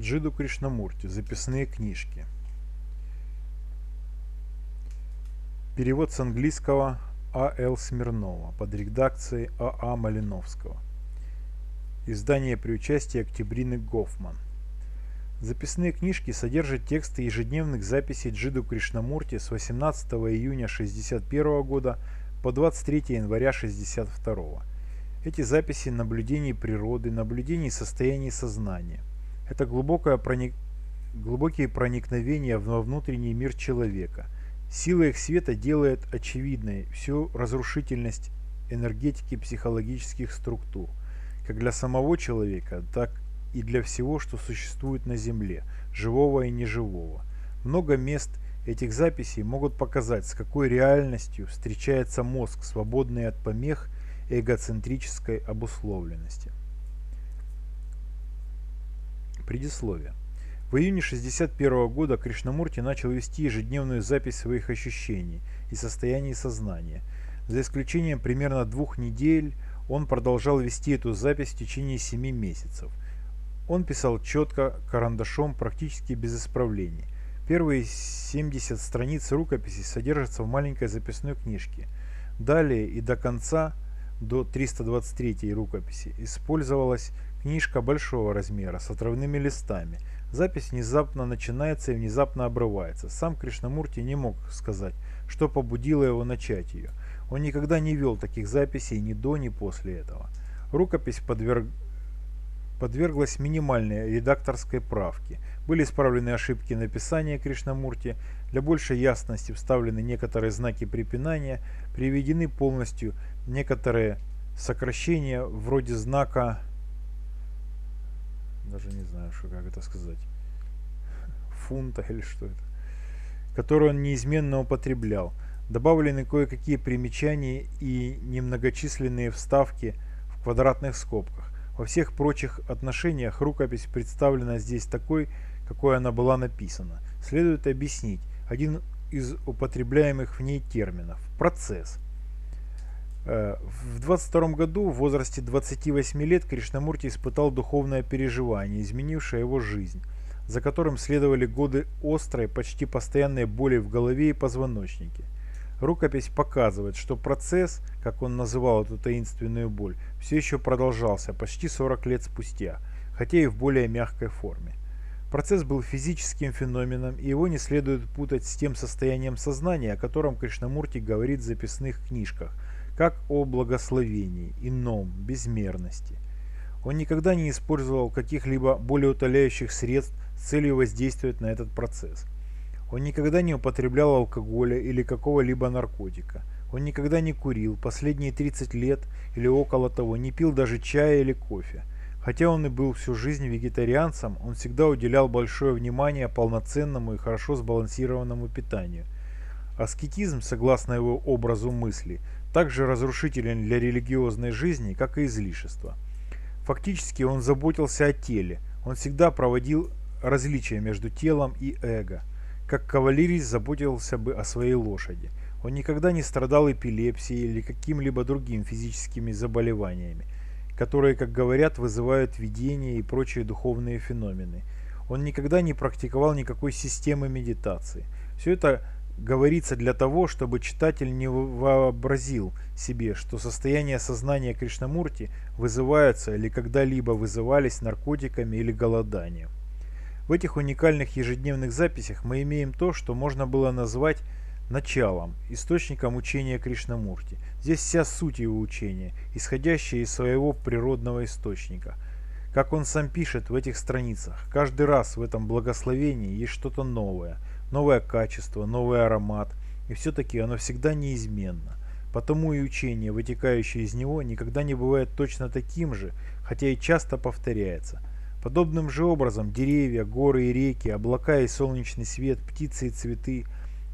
Джиду Кришнамурти. Записные книжки. Перевод с английского А. Л. Смирнова под редакцией А. А. Малиновского. Издание при участии Октябрины Гофман. Записные книжки содержат тексты ежедневных записей Джиду Кришнамурти с 18 июня 1961 года по 23 января 1962. Эти записи наблюдений природы, наблюдений состояний сознания. Это глубокое проник... глубокие проникновения во внутренний мир человека. Сила их света делает очевидной всю разрушительность энергетики психологических структур, как для самого человека, так и для всего, что существует на Земле, живого и неживого. Много мест этих записей могут показать, с какой реальностью встречается мозг, свободный от помех эгоцентрической обусловленности. Предисловие. В июне 1961 года Кришнамурти начал вести ежедневную запись своих ощущений и состояний сознания. За исключением примерно двух недель он продолжал вести эту запись в течение семи месяцев. Он писал четко, карандашом, практически без исправлений. Первые 70 страниц рукописи содержатся в маленькой записной книжке. Далее и до конца, до 323 рукописи, использовалась Книжка большого размера, с отрывными листами. Запись внезапно начинается и внезапно обрывается. Сам Кришнамурти не мог сказать, что побудило его начать ее. Он никогда не вел таких записей ни до, ни после этого. Рукопись подверг... подверглась минимальной редакторской правке. Были исправлены ошибки написания Кришнамурти, для большей ясности вставлены некоторые знаки препинания, приведены полностью некоторые сокращения вроде знака даже не знаю, что, как это сказать, фунта или что это, который он неизменно употреблял. Добавлены кое-какие примечания и немногочисленные вставки в квадратных скобках. Во всех прочих отношениях рукопись представлена здесь такой, какой она была написана. Следует объяснить один из употребляемых в ней терминов – процесс – Э, в 22 году, в возрасте 28 лет, Кришнамурти испытал духовное переживание, изменившее его жизнь, за которым следовали годы острой, почти постоянной боли в голове и позвоночнике. Рукопись показывает, что процесс, как он называл эту таинственную боль, все еще продолжался почти 40 лет спустя, хотя и в более мягкой форме. Процесс был физическим феноменом, и его не следует путать с тем состоянием сознания, о котором Кришнамурти говорит в записных книжках – как о благословении, ином, безмерности. Он никогда не использовал каких-либо более утоляющих средств с целью воздействовать на этот процесс. Он никогда не употреблял алкоголя или какого-либо наркотика. Он никогда не курил, последние 30 лет или около того, не пил даже чая или кофе. Хотя он и был всю жизнь вегетарианцем, он всегда уделял большое внимание полноценному и хорошо сбалансированному питанию. Аскетизм, согласно его образу мысли, также разрушителен для религиозной жизни, как и излишество. Фактически он заботился о теле, он всегда проводил различия между телом и эго, как кавалерист заботился бы о своей лошади. Он никогда не страдал эпилепсией или каким-либо другим физическими заболеваниями, которые, как говорят, вызывают видения и прочие духовные феномены. Он никогда не практиковал никакой системы медитации. Все это говорится для того, чтобы читатель не вообразил себе, что состояние сознания Кришнамурти вызываются или когда-либо вызывались наркотиками или голоданием. В этих уникальных ежедневных записях мы имеем то, что можно было назвать началом, источником учения Кришнамурти. Здесь вся суть его учения, исходящая из своего природного источника. Как он сам пишет в этих страницах, каждый раз в этом благословении есть что-то новое – новое качество, новый аромат, и все-таки оно всегда неизменно. Потому и учение, вытекающее из него, никогда не бывает точно таким же, хотя и часто повторяется. Подобным же образом деревья, горы и реки, облака и солнечный свет, птицы и цветы,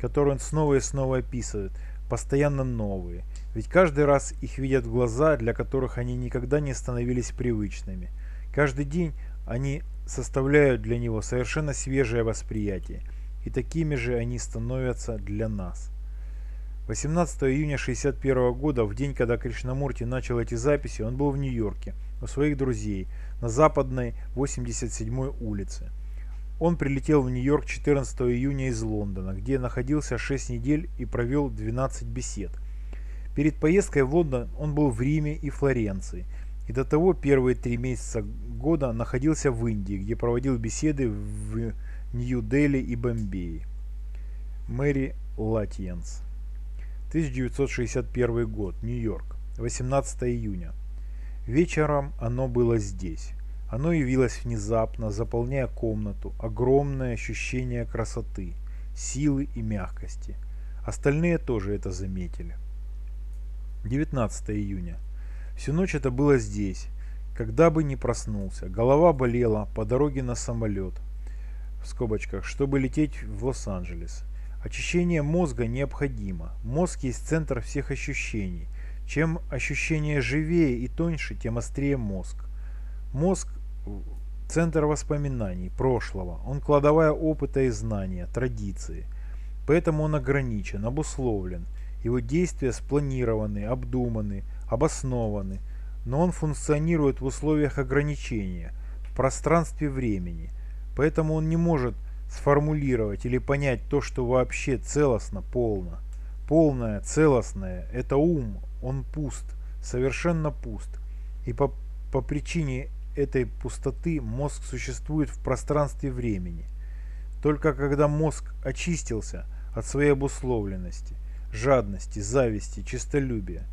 которые он снова и снова описывает, постоянно новые. Ведь каждый раз их видят глаза, для которых они никогда не становились привычными. Каждый день они составляют для него совершенно свежее восприятие – и такими же они становятся для нас. 18 июня 1961 года, в день, когда Кришнамурти начал эти записи, он был в Нью-Йорке у своих друзей, на западной 87-й улице. Он прилетел в Нью-Йорк 14 июня из Лондона, где находился 6 недель и провел 12 бесед. Перед поездкой в Лондон он был в Риме и Флоренции, и до того первые три месяца года находился в Индии, где проводил беседы в Нью-Дели и Бомбее. Мэри Латьенс 1961 год, Нью-Йорк, 18 июня. Вечером оно было здесь. Оно явилось внезапно, заполняя комнату, огромное ощущение красоты, силы и мягкости. Остальные тоже это заметили. 19 июня. Всю ночь это было здесь. Когда бы ни проснулся, голова болела по дороге на самолет, в скобочках, чтобы лететь в Лос-Анджелес. Очищение мозга необходимо. Мозг есть центр всех ощущений. Чем ощущение живее и тоньше, тем острее мозг. Мозг – центр воспоминаний, прошлого. Он кладовая опыта и знания, традиции. Поэтому он ограничен, обусловлен. Его действия спланированы, обдуманы, обоснованы. Но он функционирует в условиях ограничения, в пространстве времени. Поэтому он не может сформулировать или понять то, что вообще целостно, полно. Полное, целостное – это ум, он пуст, совершенно пуст. И по, по причине этой пустоты мозг существует в пространстве времени. Только когда мозг очистился от своей обусловленности, жадности, зависти, честолюбия,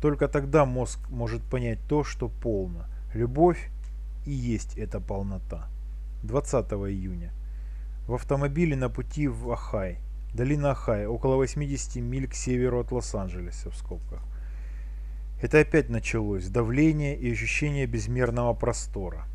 только тогда мозг может понять то, что полно. Любовь и есть эта полнота. 20 июня. В автомобиле на пути в Ахай. Долина Ахай, около 80 миль к северу от Лос-Анджелеса, в скобках. Это опять началось, давление и ощущение безмерного простора.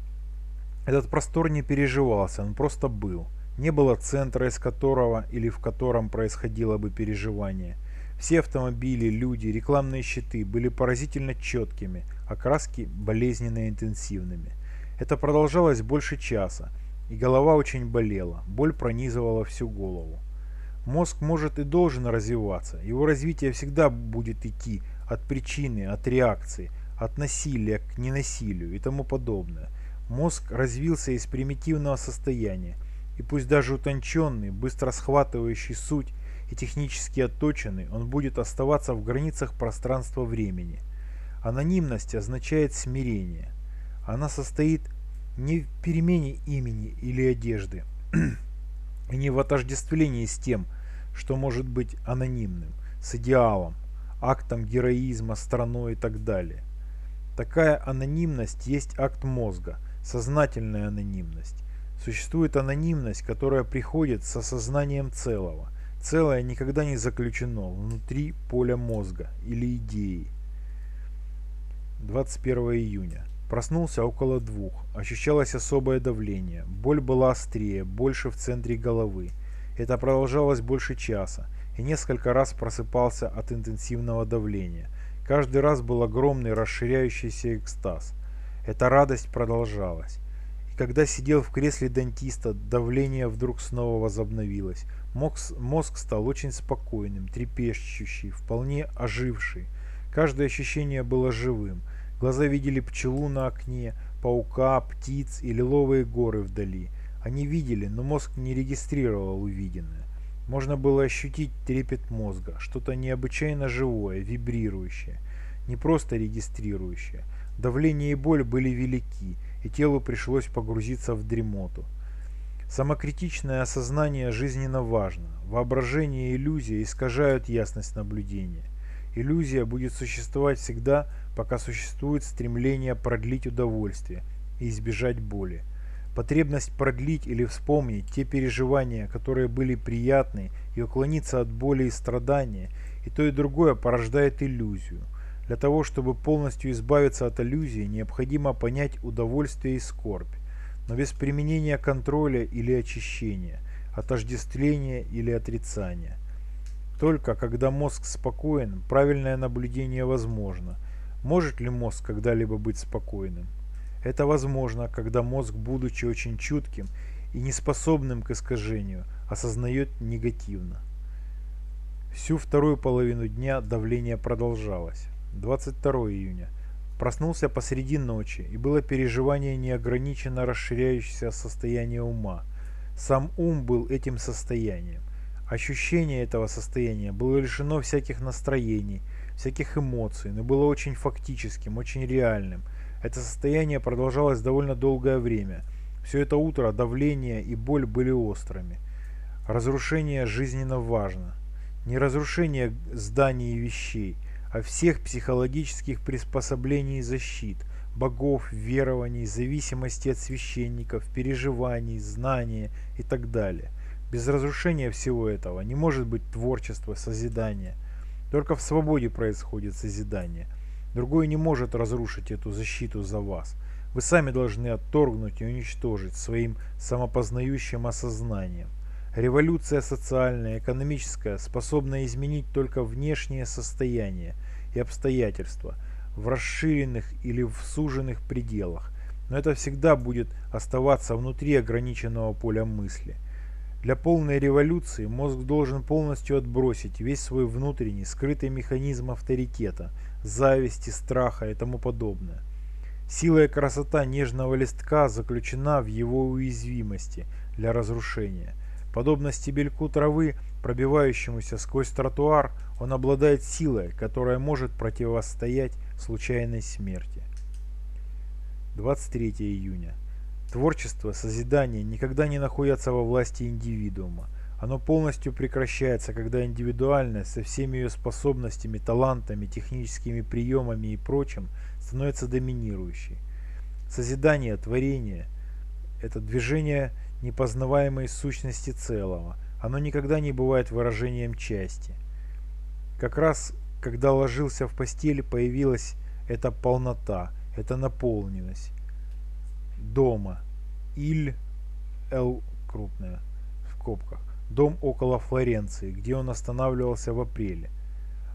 Этот простор не переживался, он просто был. Не было центра, из которого или в котором происходило бы переживание. Все автомобили, люди, рекламные щиты были поразительно четкими, а краски болезненно интенсивными. Это продолжалось больше часа, и голова очень болела, боль пронизывала всю голову. Мозг может и должен развиваться, его развитие всегда будет идти от причины, от реакции, от насилия к ненасилию и тому подобное. Мозг развился из примитивного состояния, и пусть даже утонченный, быстро схватывающий суть и технически отточенный, он будет оставаться в границах пространства-времени. Анонимность означает смирение. Она состоит не в перемене имени или одежды, и не в отождествлении с тем, что может быть анонимным, с идеалом, актом героизма, страной и так далее. Такая анонимность есть акт мозга, сознательная анонимность. Существует анонимность, которая приходит с осознанием целого. Целое никогда не заключено внутри поля мозга или идеи. 21 июня. Проснулся около двух. Ощущалось особое давление. Боль была острее, больше в центре головы. Это продолжалось больше часа и несколько раз просыпался от интенсивного давления. Каждый раз был огромный расширяющийся экстаз. Эта радость продолжалась. И когда сидел в кресле дантиста, давление вдруг снова возобновилось. Мозг, мозг стал очень спокойным, трепещущий, вполне оживший. Каждое ощущение было живым. Глаза видели пчелу на окне, паука, птиц и лиловые горы вдали. Они видели, но мозг не регистрировал увиденное. Можно было ощутить трепет мозга, что-то необычайно живое, вибрирующее, не просто регистрирующее. Давление и боль были велики, и телу пришлось погрузиться в дремоту. Самокритичное осознание жизненно важно. Воображение и иллюзия искажают ясность наблюдения. Иллюзия будет существовать всегда, пока существует стремление продлить удовольствие и избежать боли. Потребность продлить или вспомнить те переживания, которые были приятны, и уклониться от боли и страдания, и то и другое порождает иллюзию. Для того, чтобы полностью избавиться от иллюзии, необходимо понять удовольствие и скорбь, но без применения контроля или очищения, отождествления или отрицания. Только когда мозг спокоен, правильное наблюдение возможно – может ли мозг когда-либо быть спокойным? Это возможно, когда мозг, будучи очень чутким и неспособным к искажению, осознает негативно. Всю вторую половину дня давление продолжалось. 22 июня. Проснулся посреди ночи, и было переживание неограниченно расширяющееся состояния ума. Сам ум был этим состоянием. Ощущение этого состояния было лишено всяких настроений, всяких эмоций, но было очень фактическим, очень реальным. Это состояние продолжалось довольно долгое время. Все это утро давление и боль были острыми. Разрушение жизненно важно. Не разрушение зданий и вещей, а всех психологических приспособлений и защит, богов, верований, зависимости от священников, переживаний, знания и так далее. Без разрушения всего этого не может быть творчества, созидания. Только в свободе происходит созидание. Другой не может разрушить эту защиту за вас. Вы сами должны отторгнуть и уничтожить своим самопознающим осознанием. Революция социальная, экономическая способна изменить только внешнее состояние и обстоятельства в расширенных или в суженных пределах, но это всегда будет оставаться внутри ограниченного поля мысли. Для полной революции мозг должен полностью отбросить весь свой внутренний скрытый механизм авторитета, зависти, страха и тому подобное. Сила и красота нежного листка заключена в его уязвимости для разрушения. Подобно стебельку травы, пробивающемуся сквозь тротуар, он обладает силой, которая может противостоять случайной смерти. 23 июня. Творчество, созидание никогда не находятся во власти индивидуума. Оно полностью прекращается, когда индивидуальность со всеми ее способностями, талантами, техническими приемами и прочим становится доминирующей. Созидание, творение – это движение непознаваемой сущности целого. Оно никогда не бывает выражением части. Как раз, когда ложился в постель, появилась эта полнота, эта наполненность. Дома. Иль Л крупная в скобках. Дом около Флоренции, где он останавливался в апреле.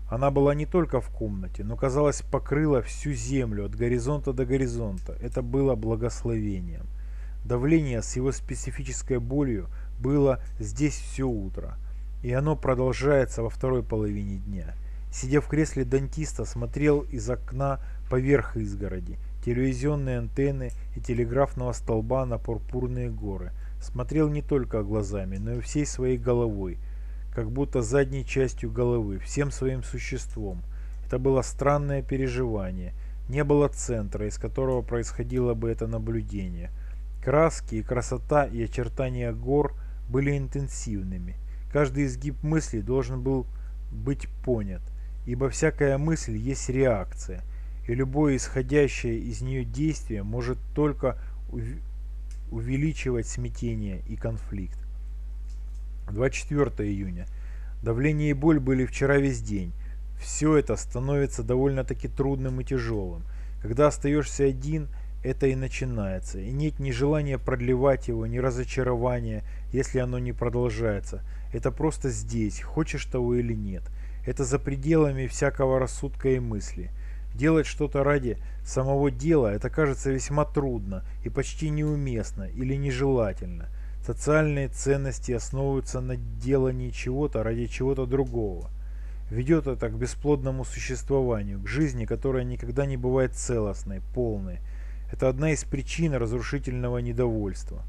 Она была не только в комнате, но, казалось, покрыла всю землю от горизонта до горизонта. Это было благословением. Давление с его специфической болью было здесь все утро, и оно продолжается во второй половине дня. Сидя в кресле дантиста, смотрел из окна поверх изгороди, телевизионные антенны и телеграфного столба на пурпурные горы. Смотрел не только глазами, но и всей своей головой, как будто задней частью головы, всем своим существом. Это было странное переживание. Не было центра, из которого происходило бы это наблюдение – Краски и красота и очертания гор были интенсивными. Каждый изгиб мысли должен был быть понят, ибо всякая мысль есть реакция, и любое исходящее из нее действие может только увеличивать смятение и конфликт. 24 июня. Давление и боль были вчера весь день. Все это становится довольно-таки трудным и тяжелым. Когда остаешься один – это и начинается. И нет ни желания продлевать его, ни разочарования, если оно не продолжается. Это просто здесь, хочешь того или нет. Это за пределами всякого рассудка и мысли. Делать что-то ради самого дела, это кажется весьма трудно и почти неуместно или нежелательно. Социальные ценности основываются на делании чего-то ради чего-то другого. Ведет это к бесплодному существованию, к жизни, которая никогда не бывает целостной, полной, это одна из причин разрушительного недовольства.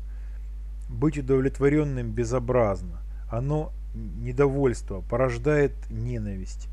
Быть удовлетворенным безобразно. Оно, недовольство, порождает ненависть.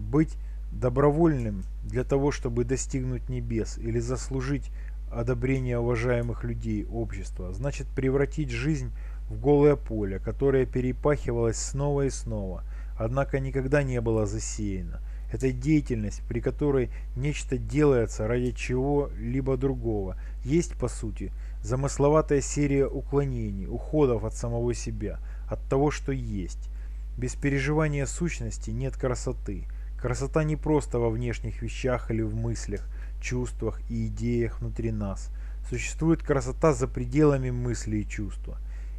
Быть добровольным для того, чтобы достигнуть небес или заслужить одобрение уважаемых людей общества, значит превратить жизнь в голое поле, которое перепахивалось снова и снова, однако никогда не было засеяно. Это деятельность, при которой нечто делается ради чего-либо другого. Есть, по сути, замысловатая серия уклонений, уходов от самого себя, от того, что есть. Без переживания сущности нет красоты. Красота не просто во внешних вещах или в мыслях, чувствах и идеях внутри нас. Существует красота за пределами мысли и чувства.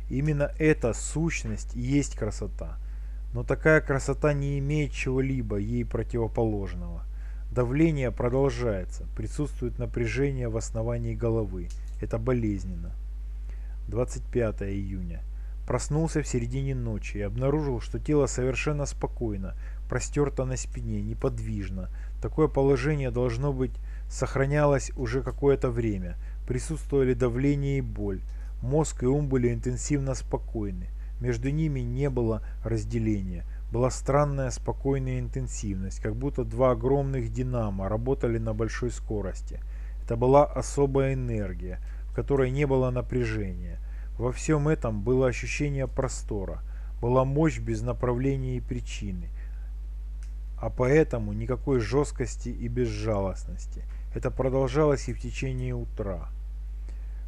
Именно эта сущность и есть красота – но такая красота не имеет чего-либо ей противоположного. Давление продолжается, присутствует напряжение в основании головы. Это болезненно. 25 июня. Проснулся в середине ночи и обнаружил, что тело совершенно спокойно, простерто на спине, неподвижно. Такое положение должно быть сохранялось уже какое-то время. Присутствовали давление и боль. Мозг и ум были интенсивно спокойны. Между ними не было разделения. Была странная спокойная интенсивность, как будто два огромных динамо работали на большой скорости. Это была особая энергия, в которой не было напряжения. Во всем этом было ощущение простора, была мощь без направления и причины, а поэтому никакой жесткости и безжалостности. Это продолжалось и в течение утра.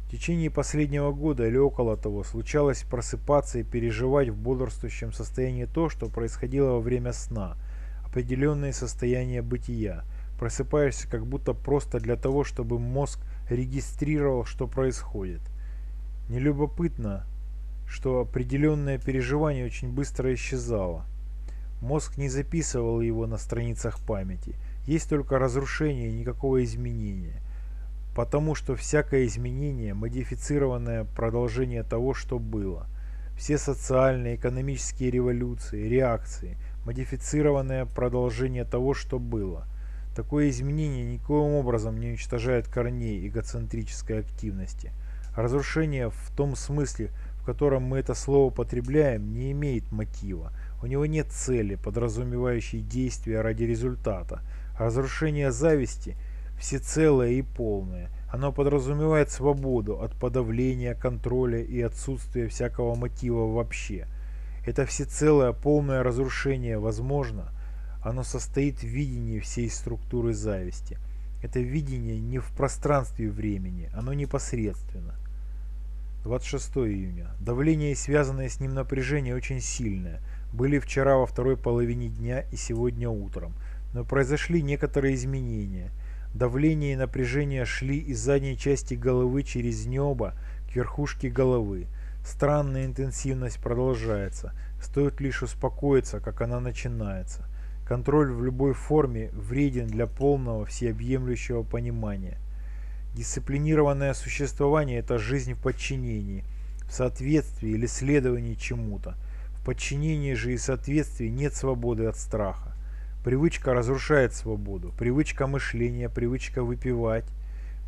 В течение последнего года или около того случалось просыпаться и переживать в бодрствующем состоянии то, что происходило во время сна, определенные состояния бытия. Просыпаешься как будто просто для того, чтобы мозг регистрировал, что происходит. Нелюбопытно, что определенное переживание очень быстро исчезало. Мозг не записывал его на страницах памяти. Есть только разрушение никакого изменения потому что всякое изменение – модифицированное продолжение того, что было. Все социальные, экономические революции, реакции – модифицированное продолжение того, что было. Такое изменение никоим образом не уничтожает корней эгоцентрической активности. Разрушение в том смысле, в котором мы это слово потребляем, не имеет мотива. У него нет цели, подразумевающей действия ради результата. Разрушение зависти – всецелое и полное. Оно подразумевает свободу от подавления, контроля и отсутствия всякого мотива вообще. Это всецелое полное разрушение возможно. Оно состоит в видении всей структуры зависти. Это видение не в пространстве времени, оно непосредственно. 26 июня. Давление связанное с ним напряжение очень сильное. Были вчера во второй половине дня и сегодня утром. Но произошли некоторые изменения – Давление и напряжение шли из задней части головы через небо к верхушке головы. Странная интенсивность продолжается. Стоит лишь успокоиться, как она начинается. Контроль в любой форме вреден для полного всеобъемлющего понимания. Дисциплинированное существование – это жизнь в подчинении, в соответствии или следовании чему-то. В подчинении же и соответствии нет свободы от страха. Привычка разрушает свободу, привычка мышления, привычка выпивать,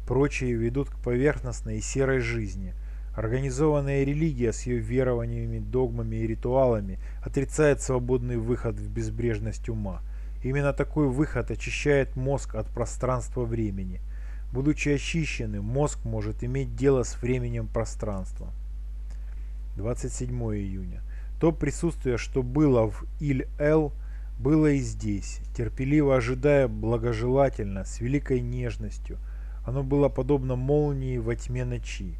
прочие ведут к поверхностной и серой жизни. Организованная религия с ее верованиями, догмами и ритуалами отрицает свободный выход в безбрежность ума. Именно такой выход очищает мозг от пространства времени. Будучи очищенным, мозг может иметь дело с временем пространства. 27 июня. То присутствие, что было в Иль-Эл, было и здесь, терпеливо ожидая благожелательно, с великой нежностью. Оно было подобно молнии во тьме ночи,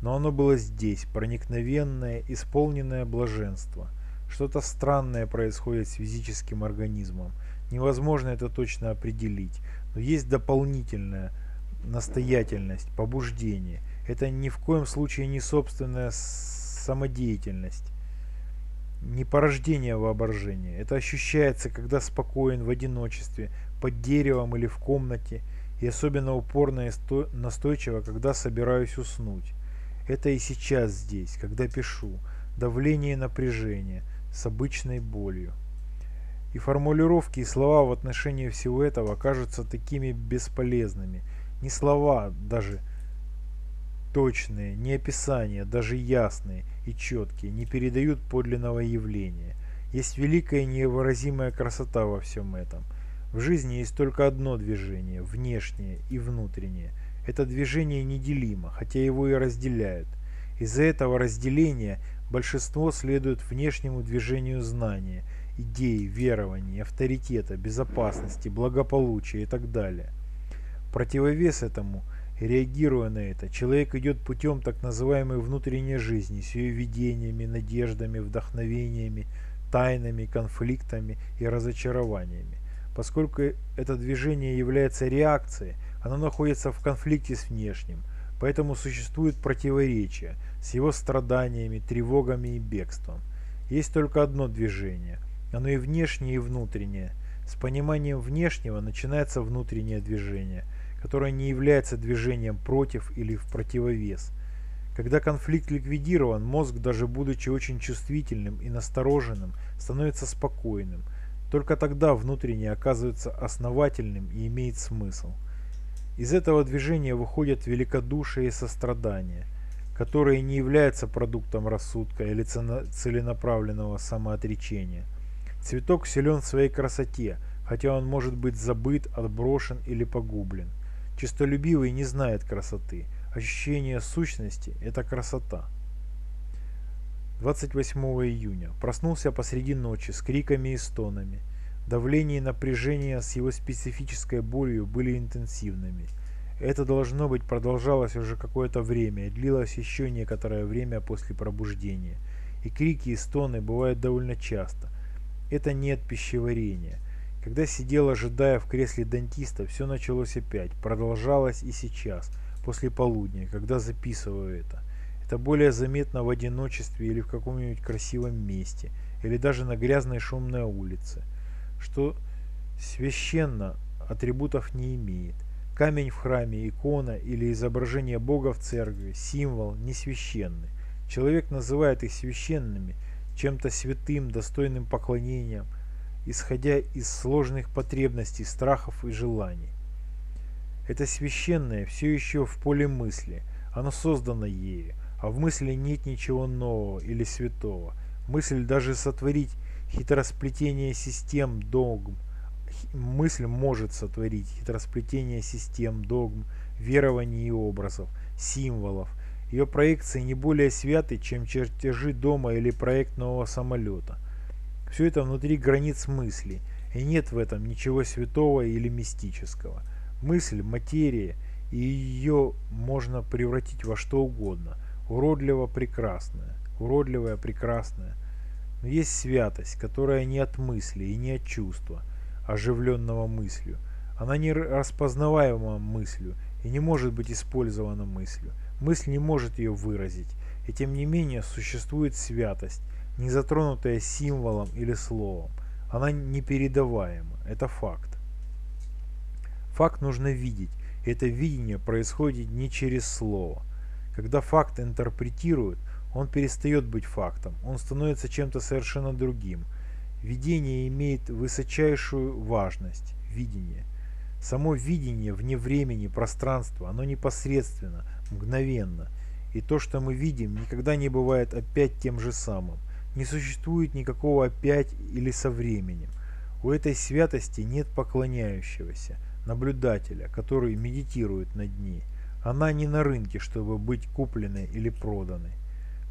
но оно было здесь, проникновенное, исполненное блаженство. Что-то странное происходит с физическим организмом. Невозможно это точно определить, но есть дополнительная настоятельность, побуждение. Это ни в коем случае не собственная самодеятельность не порождение воображения. Это ощущается, когда спокоен в одиночестве, под деревом или в комнате, и особенно упорно и настойчиво, когда собираюсь уснуть. Это и сейчас здесь, когда пишу. Давление и напряжение с обычной болью. И формулировки и слова в отношении всего этого кажутся такими бесполезными. Не слова даже точные, не описания, даже ясные и четкие, не передают подлинного явления. Есть великая невыразимая красота во всем этом. В жизни есть только одно движение, внешнее и внутреннее. Это движение неделимо, хотя его и разделяют. Из-за этого разделения большинство следует внешнему движению знания, идей, верований, авторитета, безопасности, благополучия и так далее. Противовес этому – реагируя на это, человек идет путем так называемой внутренней жизни с ее видениями, надеждами, вдохновениями, тайнами, конфликтами и разочарованиями. Поскольку это движение является реакцией, оно находится в конфликте с внешним, поэтому существует противоречие с его страданиями, тревогами и бегством. Есть только одно движение, оно и внешнее, и внутреннее. С пониманием внешнего начинается внутреннее движение – которое не является движением против или в противовес. Когда конфликт ликвидирован, мозг, даже будучи очень чувствительным и настороженным, становится спокойным. Только тогда внутреннее оказывается основательным и имеет смысл. Из этого движения выходят великодушие и сострадание, которые не являются продуктом рассудка или целенаправленного самоотречения. Цветок силен в своей красоте, хотя он может быть забыт, отброшен или погублен. Чистолюбивый не знает красоты. Ощущение сущности – это красота. 28 июня. Проснулся посреди ночи с криками и стонами. Давление и напряжение с его специфической болью были интенсивными. Это должно быть продолжалось уже какое-то время и длилось еще некоторое время после пробуждения. И крики и стоны бывают довольно часто. Это не от пищеварения. Когда сидел, ожидая в кресле дантиста, все началось опять, продолжалось и сейчас, после полудня, когда записываю это. Это более заметно в одиночестве или в каком-нибудь красивом месте, или даже на грязной шумной улице что священно атрибутов не имеет. Камень в храме, икона или изображение Бога в церкви, символ не священный. Человек называет их священными, чем-то святым, достойным поклонением, исходя из сложных потребностей, страхов и желаний. Это священное все еще в поле мысли, оно создано ею, а в мысли нет ничего нового или святого. Мысль даже сотворить хитросплетение систем догм. Мысль может сотворить хитросплетение систем догм, верований и образов, символов. Ее проекции не более святы, чем чертежи дома или проект нового самолета. Все это внутри границ мысли, и нет в этом ничего святого или мистического. Мысль – материя, и ее можно превратить во что угодно. Уродливо прекрасное, уродливое прекрасное – но есть святость, которая не от мысли и не от чувства, оживленного мыслью. Она не распознаваема мыслью и не может быть использована мыслью. Мысль не может ее выразить, и тем не менее существует святость, не затронутая символом или словом. Она непередаваема, это факт. Факт нужно видеть, и это видение происходит не через слово. Когда факт интерпретируют, он перестает быть фактом, он становится чем-то совершенно другим. Видение имеет высочайшую важность, видение. Само видение вне времени, пространства, оно непосредственно, мгновенно. И то, что мы видим, никогда не бывает опять тем же самым. Не существует никакого опять или со временем. У этой святости нет поклоняющегося, наблюдателя, который медитирует над ней. Она не на рынке, чтобы быть купленной или проданной.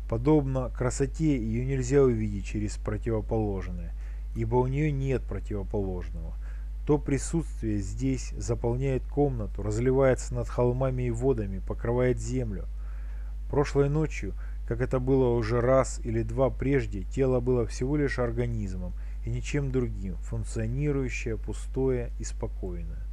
Подобно красоте, ее нельзя увидеть через противоположное, ибо у нее нет противоположного. То присутствие здесь заполняет комнату, разливается над холмами и водами, покрывает землю. Прошлой ночью, как это было уже раз или два прежде, тело было всего лишь организмом и ничем другим, функционирующее, пустое и спокойное.